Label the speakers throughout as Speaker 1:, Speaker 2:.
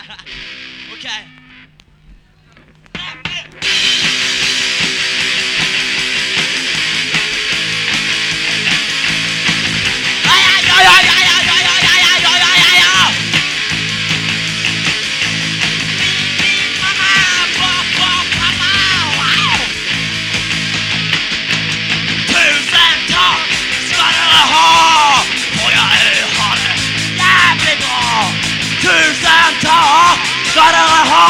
Speaker 1: okay. Tusen takk skal dere ha,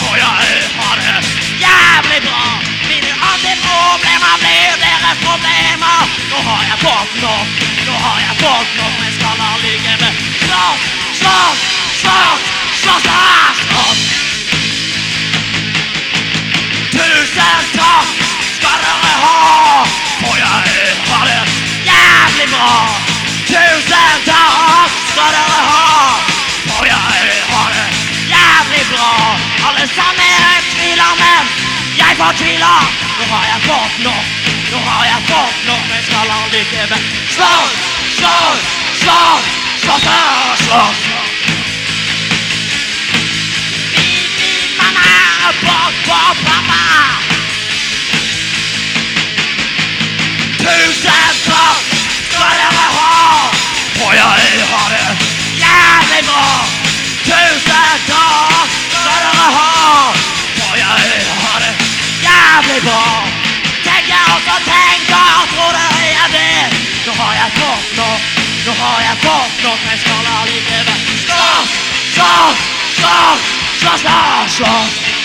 Speaker 1: for jeg har det. Jævlig bra. Mine antiproblemer blir deres problemer. Nå har jeg fått nok, nå har jeg fått nok, men skal allikevel slåss, slåss, slåss, partila Nu har jag fått nog, nu har jag fått nog Men ska man lite väl Slåss, slåss, slåss, slåss, slåss! Mamma, bak, Tusen papp ska jag ha Och jag har det jävligt bra. Jævlig på. Tenker og så tenker, tror det jeg vet. Nå har jeg fått nok, nå har jeg fått nok, men skal allikevel slåss, slåss, slåss, slåss, slåss, slåss.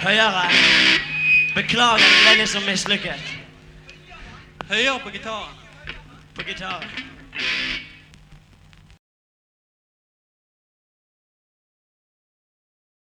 Speaker 1: Høyere. Beklager, det ble liksom mislykket.
Speaker 2: Høyere på gitaren.
Speaker 1: På gitaren.